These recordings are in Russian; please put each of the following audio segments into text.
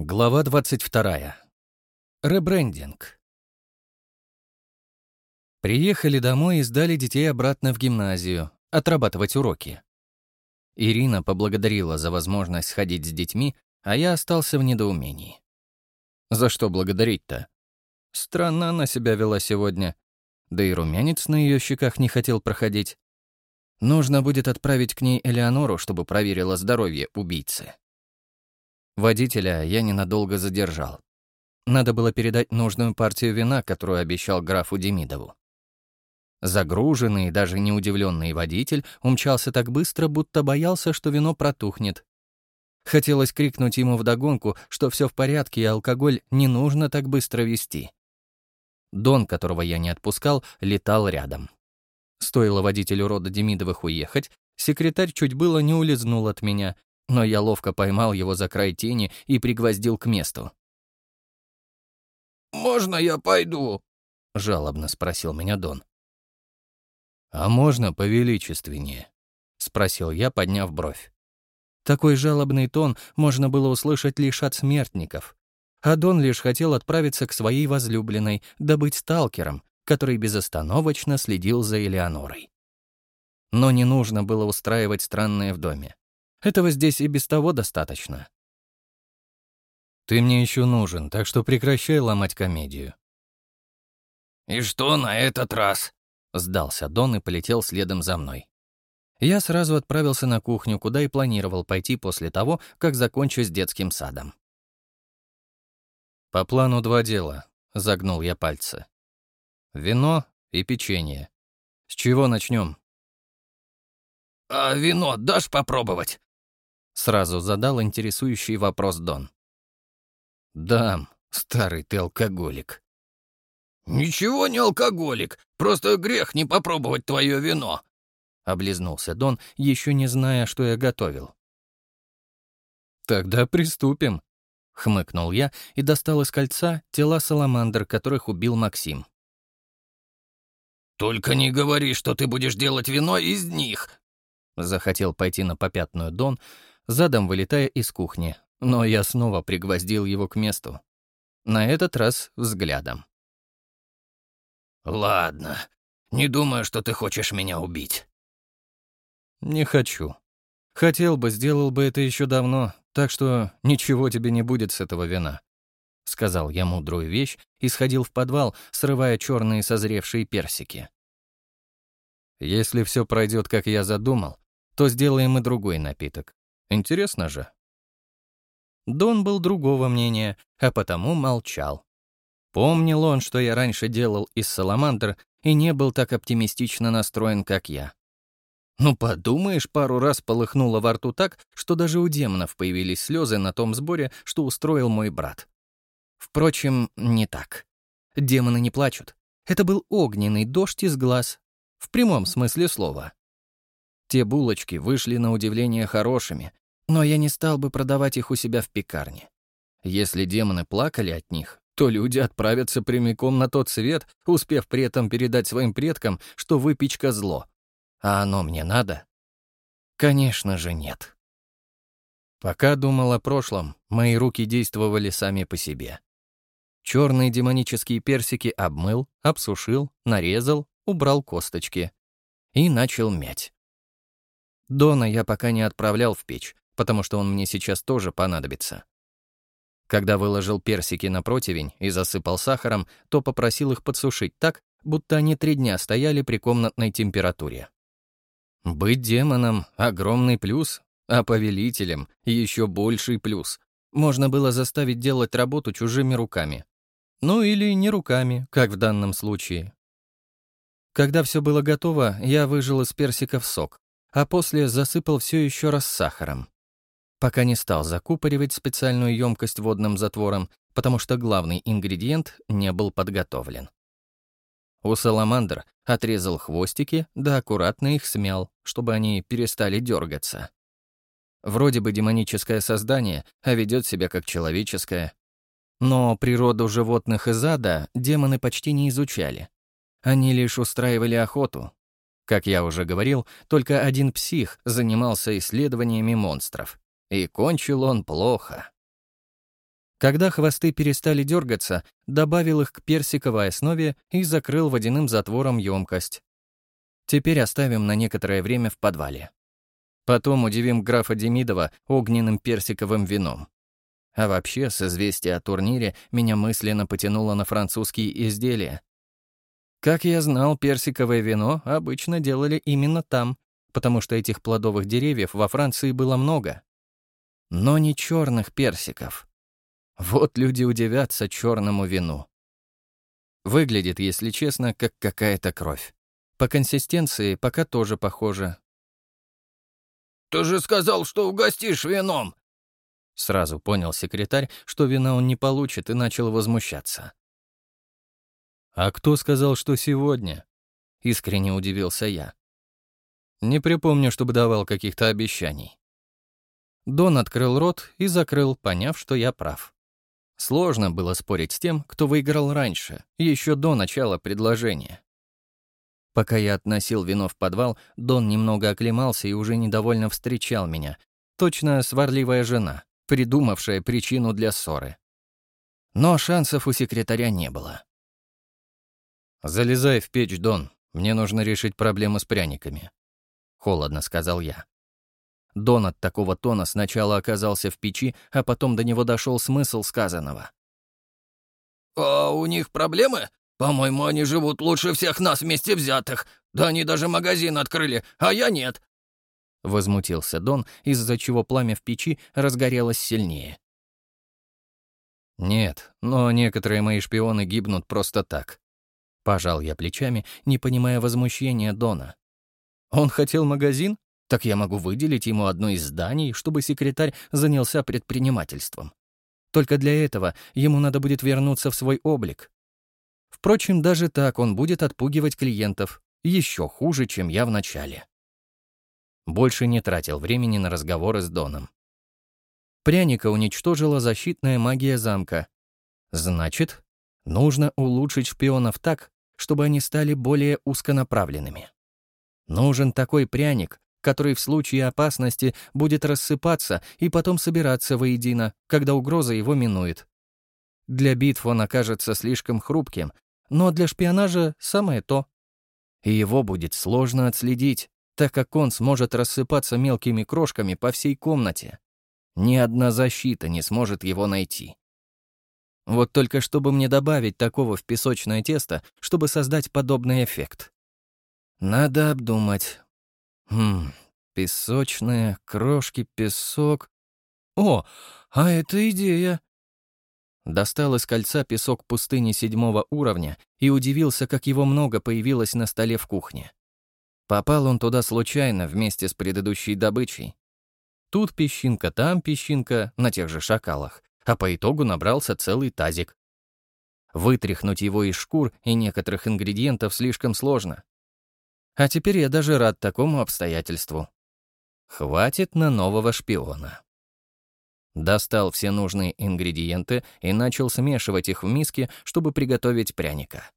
Глава 22. Ребрендинг. Приехали домой и сдали детей обратно в гимназию, отрабатывать уроки. Ирина поблагодарила за возможность сходить с детьми, а я остался в недоумении. За что благодарить-то? Странно она себя вела сегодня. Да и румянец на ее щеках не хотел проходить. Нужно будет отправить к ней Элеонору, чтобы проверила здоровье убийцы. Водителя я ненадолго задержал. Надо было передать нужную партию вина, которую обещал графу Демидову. Загруженный, даже не удивленный водитель умчался так быстро, будто боялся, что вино протухнет. Хотелось крикнуть ему вдогонку, что все в порядке и алкоголь не нужно так быстро вести. Дон, которого я не отпускал, летал рядом. Стоило водителю рода Демидовых уехать, секретарь чуть было не улизнул от меня, но я ловко поймал его за край тени и пригвоздил к месту. «Можно я пойду?» — жалобно спросил меня Дон. «А можно повеличественнее?» — спросил я, подняв бровь. Такой жалобный тон можно было услышать лишь от смертников. А Дон лишь хотел отправиться к своей возлюбленной, добыть сталкером, который безостановочно следил за Элеонорой. Но не нужно было устраивать странное в доме. Этого здесь и без того достаточно. Ты мне еще нужен, так что прекращай ломать комедию. «И что на этот раз?» — сдался Дон и полетел следом за мной. Я сразу отправился на кухню, куда и планировал пойти после того, как закончу с детским садом. «По плану два дела», — загнул я пальцы. «Вино и печенье. С чего начнем? «А вино дашь попробовать?» Сразу задал интересующий вопрос Дон. «Дам, старый ты алкоголик». «Ничего не алкоголик, просто грех не попробовать твое вино», — облизнулся Дон, еще не зная, что я готовил. «Тогда приступим», — хмыкнул я и достал из кольца тела саламандр, которых убил Максим. «Только не говори, что ты будешь делать вино из них!» Захотел пойти на попятную Дон, задом вылетая из кухни, но я снова пригвоздил его к месту. На этот раз взглядом. «Ладно, не думаю, что ты хочешь меня убить». «Не хочу. Хотел бы, сделал бы это еще давно, так что ничего тебе не будет с этого вина», — сказал я мудрую вещь и сходил в подвал, срывая черные созревшие персики. «Если все пройдет, как я задумал, то сделаем и другой напиток. Интересно же. Дон был другого мнения, а потому молчал. Помнил он, что я раньше делал из саламандр, и не был так оптимистично настроен, как я. Ну, подумаешь, пару раз полыхнуло во рту так, что даже у демонов появились слезы на том сборе, что устроил мой брат. Впрочем, не так. Демоны не плачут. Это был огненный дождь из глаз. В прямом смысле слова. Те булочки вышли на удивление хорошими, но я не стал бы продавать их у себя в пекарне. Если демоны плакали от них, то люди отправятся прямиком на тот свет, успев при этом передать своим предкам, что выпечка — зло. А оно мне надо? Конечно же, нет. Пока думал о прошлом, мои руки действовали сами по себе. Черные демонические персики обмыл, обсушил, нарезал, убрал косточки и начал мять. Дона я пока не отправлял в печь, потому что он мне сейчас тоже понадобится. Когда выложил персики на противень и засыпал сахаром, то попросил их подсушить так, будто они три дня стояли при комнатной температуре. Быть демоном — огромный плюс, а повелителем — еще больший плюс. Можно было заставить делать работу чужими руками. Ну или не руками, как в данном случае. Когда все было готово, я выжил из персиков сок, а после засыпал все еще раз сахаром. Пока не стал закупоривать специальную емкость водным затвором, потому что главный ингредиент не был подготовлен. У саламандр отрезал хвостики, да аккуратно их смял, чтобы они перестали дергаться. Вроде бы демоническое создание, а ведет себя как человеческое. Но природу животных из ада демоны почти не изучали. Они лишь устраивали охоту, как я уже говорил, только один псих занимался исследованиями монстров. И кончил он плохо. Когда хвосты перестали дергаться, добавил их к персиковой основе и закрыл водяным затвором емкость. Теперь оставим на некоторое время в подвале. Потом удивим графа Демидова огненным персиковым вином. А вообще, с известия о турнире меня мысленно потянуло на французские изделия. Как я знал, персиковое вино обычно делали именно там, потому что этих плодовых деревьев во Франции было много. Но не черных персиков. Вот люди удивятся черному вину. Выглядит, если честно, как какая-то кровь. По консистенции пока тоже похоже. «Ты же сказал, что угостишь вином!» Сразу понял секретарь, что вина он не получит, и начал возмущаться. «А кто сказал, что сегодня?» — искренне удивился я. «Не припомню, чтобы давал каких-то обещаний». Дон открыл рот и закрыл, поняв, что я прав. Сложно было спорить с тем, кто выиграл раньше, еще до начала предложения. Пока я относил вино в подвал, Дон немного оклемался и уже недовольно встречал меня. Точно сварливая жена, придумавшая причину для ссоры. Но шансов у секретаря не было. «Залезай в печь, Дон. Мне нужно решить проблему с пряниками», — холодно сказал я. Дон от такого тона сначала оказался в печи, а потом до него дошел смысл сказанного. «А у них проблемы? По-моему, они живут лучше всех нас вместе взятых. Да они даже магазин открыли, а я нет». Возмутился Дон, из-за чего пламя в печи разгорелось сильнее. «Нет, но некоторые мои шпионы гибнут просто так». Пожал я плечами, не понимая возмущения Дона. «Он хотел магазин? Так я могу выделить ему одно из зданий, чтобы секретарь занялся предпринимательством. Только для этого ему надо будет вернуться в свой облик. Впрочем, даже так он будет отпугивать клиентов еще хуже, чем я в начале. Больше не тратил времени на разговоры с Доном. Пряника уничтожила защитная магия замка. Значит, нужно улучшить шпионов так, чтобы они стали более узконаправленными. Нужен такой пряник, который в случае опасности будет рассыпаться и потом собираться воедино, когда угроза его минует. Для битв он окажется слишком хрупким, но для шпионажа самое то. И его будет сложно отследить, так как он сможет рассыпаться мелкими крошками по всей комнате. Ни одна защита не сможет его найти. Вот только чтобы мне добавить такого в песочное тесто, чтобы создать подобный эффект. Надо обдумать, Хм, песочные, крошки, песок. О, а это идея. Достал из кольца песок пустыни седьмого уровня и удивился, как его много появилось на столе в кухне. Попал он туда случайно вместе с предыдущей добычей. Тут песчинка, там песчинка, на тех же шакалах, а по итогу набрался целый тазик. Вытряхнуть его из шкур и некоторых ингредиентов слишком сложно, а теперь я даже рад такому обстоятельству. Хватит на нового шпиона. Достал все нужные ингредиенты и начал смешивать их в миске, чтобы приготовить пряника.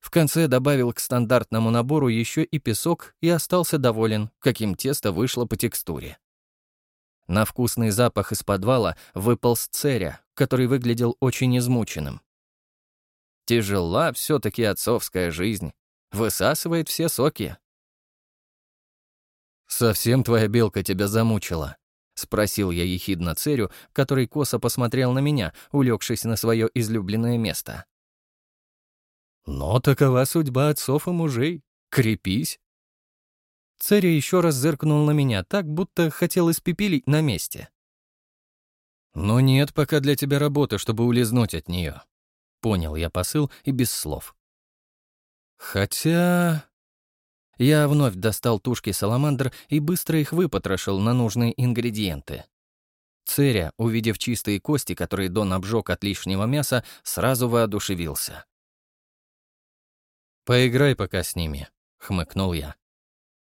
В конце добавил к стандартному набору еще и песок и остался доволен, каким тесто вышло по текстуре. На вкусный запах из подвала выполз церя, который выглядел очень измученным. Тяжела все-таки отцовская жизнь, Высасывает все соки. «Совсем твоя белка тебя замучила?» — спросил я ехидно Церю, который косо посмотрел на меня, улегшись на свое излюбленное место. «Но такова судьба отцов и мужей. Крепись!» Церя еще раз зыркнул на меня так, будто хотел испепелить на месте. «Но нет пока для тебя работы, чтобы улизнуть от нее. Понял я посыл и без слов. Хотя... Я вновь достал тушки саламандр и быстро их выпотрошил на нужные ингредиенты. Церя, увидев чистые кости, которые Дон обжег от лишнего мяса, сразу воодушевился. «Поиграй пока с ними», — хмыкнул я.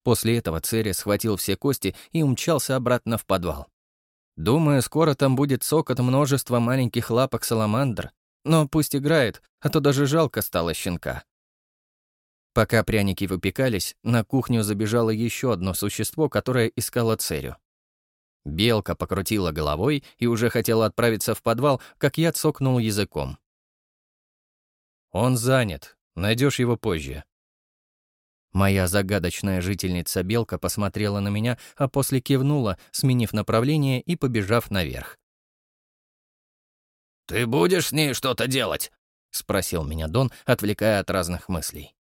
После этого Церя схватил все кости и умчался обратно в подвал. Думаю, скоро там будет сок от множества маленьких лапок саламандр. Но пусть играет, а то даже жалко стало щенка. Пока пряники выпекались, на кухню забежало еще одно существо, которое искало Церю. Белка покрутила головой и уже хотела отправиться в подвал, как я цокнул языком. «Он занят. Найдешь его позже». Моя загадочная жительница Белка посмотрела на меня, а после кивнула, сменив направление и побежав наверх. «Ты будешь с ней что-то делать?» — спросил меня Дон, отвлекая от разных мыслей.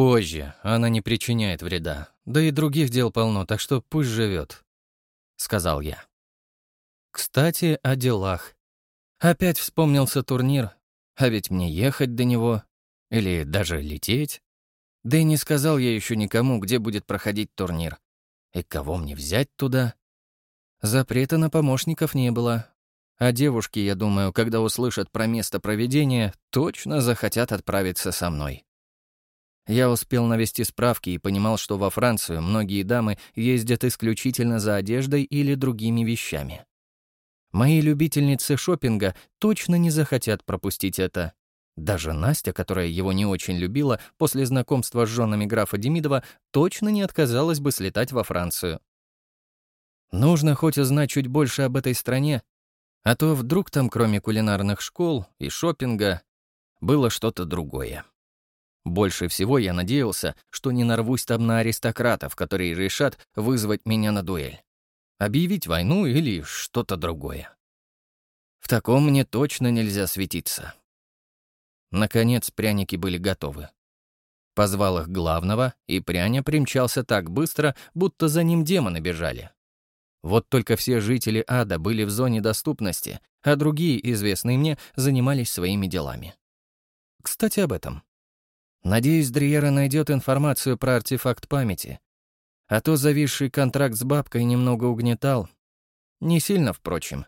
«Позже. Она не причиняет вреда. Да и других дел полно, так что пусть живет», — сказал я. Кстати, о делах. Опять вспомнился турнир, а ведь мне ехать до него или даже лететь. Да и не сказал я еще никому, где будет проходить турнир. И кого мне взять туда? Запрета на помощников не было. А девушки, я думаю, когда услышат про место проведения, точно захотят отправиться со мной. Я успел навести справки и понимал, что во Францию многие дамы ездят исключительно за одеждой или другими вещами. Мои любительницы шопинга точно не захотят пропустить это. Даже Настя, которая его не очень любила, после знакомства с женами графа Демидова, точно не отказалась бы слетать во Францию. Нужно хоть узнать чуть больше об этой стране, а то вдруг там, кроме кулинарных школ и шопинга, было что-то другое. Больше всего я надеялся, что не нарвусь там на аристократов, которые решат вызвать меня на дуэль. Объявить войну или что-то другое. В таком мне точно нельзя светиться. Наконец пряники были готовы. Позвал их главного, и пряня примчался так быстро, будто за ним демоны бежали. Вот только все жители ада были в зоне доступности, а другие, известные мне, занимались своими делами. Кстати, об этом. Надеюсь, Дриера найдет информацию про артефакт памяти. А то зависший контракт с бабкой немного угнетал. Не сильно, впрочем.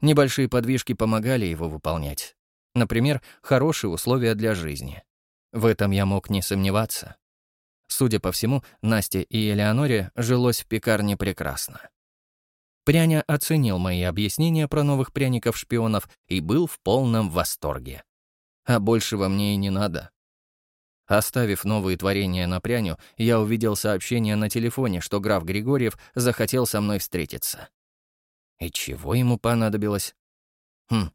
Небольшие подвижки помогали его выполнять. Например, хорошие условия для жизни. В этом я мог не сомневаться. Судя по всему, Насте и Элеоноре жилось в пекарне прекрасно. Пряня оценил мои объяснения про новых пряников-шпионов и был в полном восторге. А большего мне и не надо. Оставив новые творения на пряню, я увидел сообщение на телефоне, что граф Григорьев захотел со мной встретиться. И чего ему понадобилось? Хм,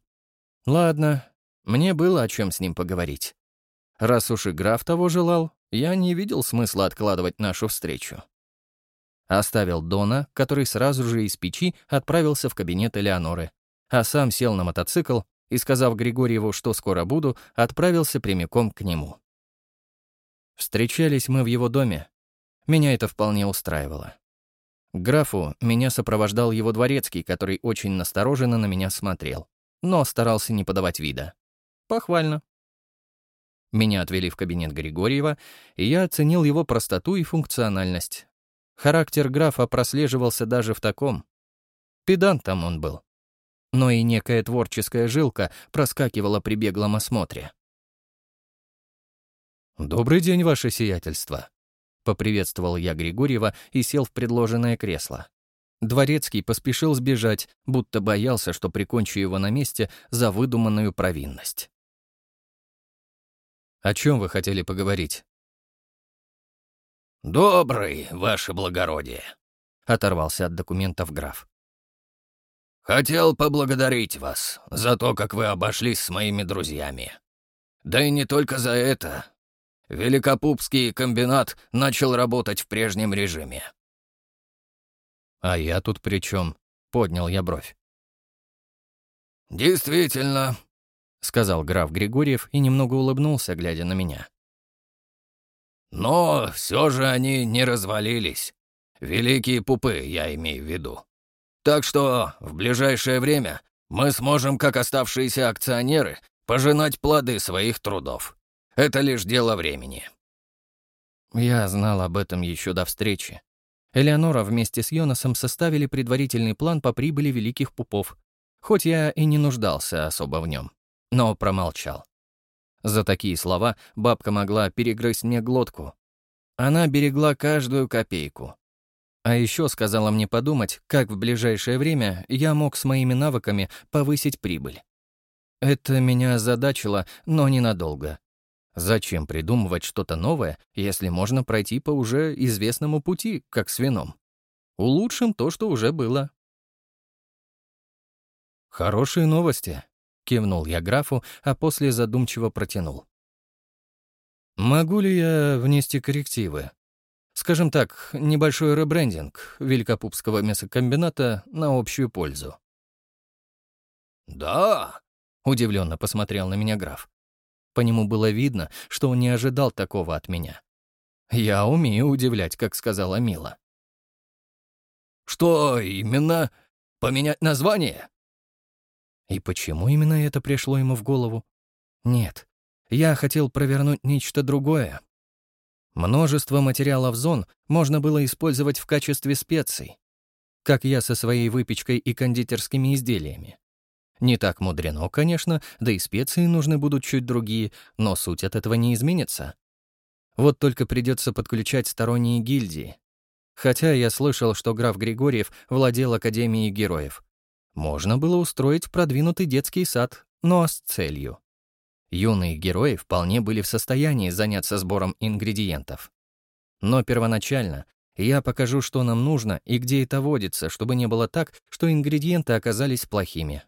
ладно, мне было о чем с ним поговорить. Раз уж и граф того желал, я не видел смысла откладывать нашу встречу. Оставил Дона, который сразу же из печи отправился в кабинет Элеоноры, а сам сел на мотоцикл и, сказав Григорьеву, что скоро буду, отправился прямиком к нему. Встречались мы в его доме. Меня это вполне устраивало. К графу меня сопровождал его дворецкий, который очень настороженно на меня смотрел, но старался не подавать вида. Похвально. Меня отвели в кабинет Григорьева, и я оценил его простоту и функциональность, Характер графа прослеживался даже в таком. Педантом он был. Но и некая творческая жилка проскакивала при беглом осмотре. «Добрый день, ваше сиятельство», — поприветствовал я Григорьева и сел в предложенное кресло. Дворецкий поспешил сбежать, будто боялся, что прикончу его на месте за выдуманную провинность. «О чем вы хотели поговорить?» «Добрый, ваше благородие», — оторвался от документов граф. «Хотел поблагодарить вас за то, как вы обошлись с моими друзьями. Да и не только за это. Великопупский комбинат начал работать в прежнем режиме». «А я тут при чем? поднял я бровь. «Действительно», — сказал граф Григорьев и немного улыбнулся, глядя на меня. Но все же они не развалились. Великие пупы, я имею в виду. Так что в ближайшее время мы сможем, как оставшиеся акционеры, пожинать плоды своих трудов. Это лишь дело времени. Я знал об этом еще до встречи. Элеонора вместе с Йонасом составили предварительный план по прибыли великих пупов, хоть я и не нуждался особо в нем, но промолчал. За такие слова бабка могла перегрызть мне глотку. Она берегла каждую копейку. А еще сказала мне подумать, как в ближайшее время я мог с моими навыками повысить прибыль. Это меня озадачило, но ненадолго. Зачем придумывать что-то новое, если можно пройти по уже известному пути, как с вином? улучшим то, что уже было. «Хорошие новости», — кивнул я графу, а после задумчиво протянул. «Могу ли я внести коррективы? Скажем так, небольшой ребрендинг Великопупского мясокомбината на общую пользу». «Да», — удивленно посмотрел на меня граф. По нему было видно, что он не ожидал такого от меня. Я умею удивлять, как сказала Мила. «Что именно? Поменять название?» И почему именно это пришло ему в голову? Нет, я хотел провернуть нечто другое. Множество материалов зон можно было использовать в качестве специй, как я со своей выпечкой и кондитерскими изделиями. Не так мудрено, конечно, да и специи нужны будут чуть другие, но суть от этого не изменится. Вот только придется подключать сторонние гильдии. Хотя я слышал, что граф Григорьев владел Академией героев. Можно было устроить продвинутый детский сад, но с целью. Юные герои вполне были в состоянии заняться сбором ингредиентов. Но первоначально я покажу, что нам нужно и где это водится, чтобы не было так, что ингредиенты оказались плохими.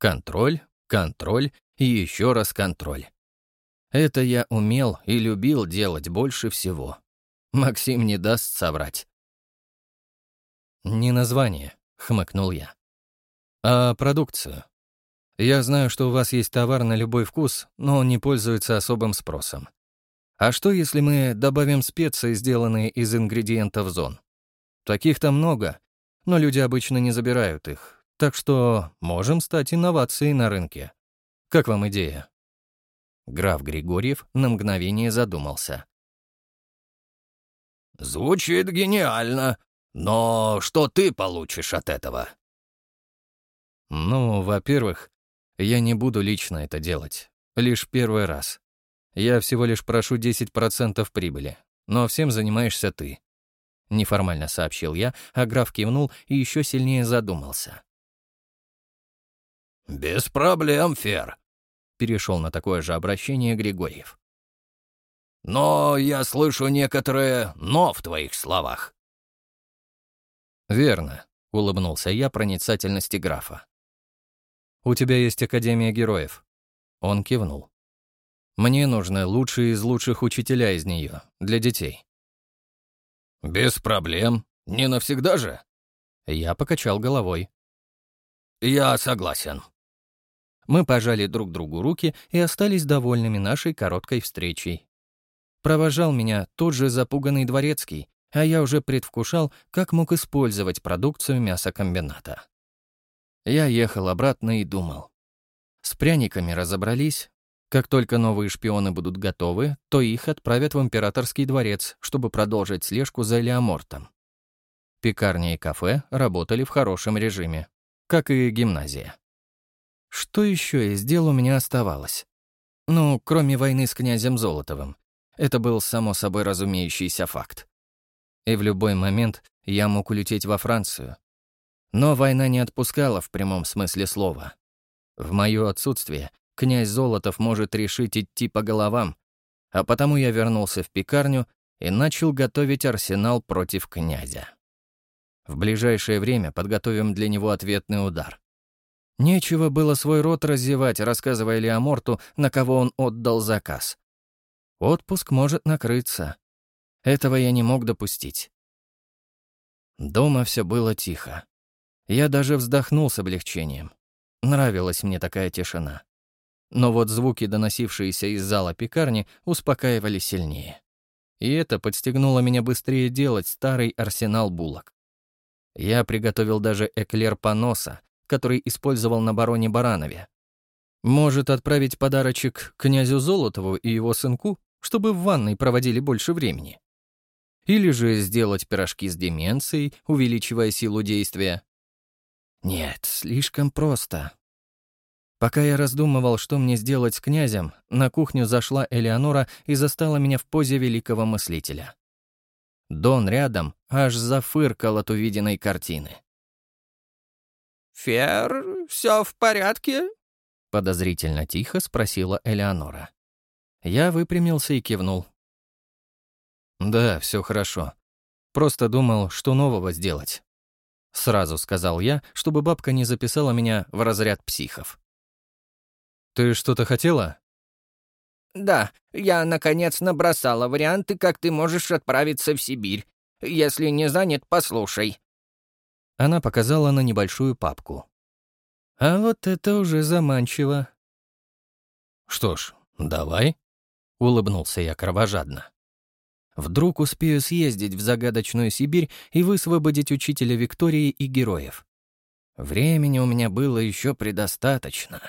Контроль, контроль и еще раз контроль. Это я умел и любил делать больше всего. Максим не даст соврать. «Не название», — хмыкнул я а продукцию. Я знаю, что у вас есть товар на любой вкус, но он не пользуется особым спросом. А что, если мы добавим специи, сделанные из ингредиентов зон? Таких-то много, но люди обычно не забирают их, так что можем стать инновацией на рынке. Как вам идея?» Граф Григорьев на мгновение задумался. «Звучит гениально, но что ты получишь от этого?» Ну, во-первых, я не буду лично это делать. Лишь первый раз. Я всего лишь прошу 10% прибыли, но всем занимаешься ты. Неформально сообщил я, а граф кивнул и еще сильнее задумался. «Без проблем, Фер», — перешел на такое же обращение Григорьев. «Но я слышу некоторое «но» в твоих словах». «Верно», — улыбнулся я проницательности графа. У тебя есть Академия героев». Он кивнул. «Мне нужны лучшие из лучших учителя из нее, для детей». «Без проблем. Не навсегда же?» Я покачал головой. «Я согласен». Мы пожали друг другу руки и остались довольными нашей короткой встречей. Провожал меня тот же запуганный дворецкий, а я уже предвкушал, как мог использовать продукцию мясокомбината. Я ехал обратно и думал. С пряниками разобрались. Как только новые шпионы будут готовы, то их отправят в императорский дворец, чтобы продолжить слежку за Элеомортом. Пекарня и кафе работали в хорошем режиме, как и гимназия. Что еще из дел у меня оставалось? Ну, кроме войны с князем Золотовым. Это был само собой разумеющийся факт. И в любой момент я мог улететь во Францию, но война не отпускала в прямом смысле слова. В моё отсутствие князь Золотов может решить идти по головам, а потому я вернулся в пекарню и начал готовить арсенал против князя. В ближайшее время подготовим для него ответный удар. Нечего было свой рот разевать, рассказывая Леоморту, на кого он отдал заказ. Отпуск может накрыться. Этого я не мог допустить. Дома все было тихо. Я даже вздохнул с облегчением. Нравилась мне такая тишина. Но вот звуки, доносившиеся из зала пекарни, успокаивали сильнее. И это подстегнуло меня быстрее делать старый арсенал булок. Я приготовил даже эклер поноса, который использовал на бароне Баранове. Может, отправить подарочек князю Золотову и его сынку, чтобы в ванной проводили больше времени? Или же сделать пирожки с деменцией, увеличивая силу действия? Нет, слишком просто. Пока я раздумывал, что мне сделать с князем, на кухню зашла Элеонора и застала меня в позе великого мыслителя. Дон рядом аж зафыркал от увиденной картины. «Фер, все в порядке?» — подозрительно тихо спросила Элеонора. Я выпрямился и кивнул. «Да, все хорошо. Просто думал, что нового сделать. Сразу сказал я, чтобы бабка не записала меня в разряд психов. «Ты что-то хотела?» «Да, я, наконец, набросала варианты, как ты можешь отправиться в Сибирь. Если не занят, послушай». Она показала на небольшую папку. «А вот это уже заманчиво». «Что ж, давай», — улыбнулся я кровожадно. Вдруг успею съездить в загадочную Сибирь и высвободить учителя Виктории и героев. Времени у меня было еще предостаточно.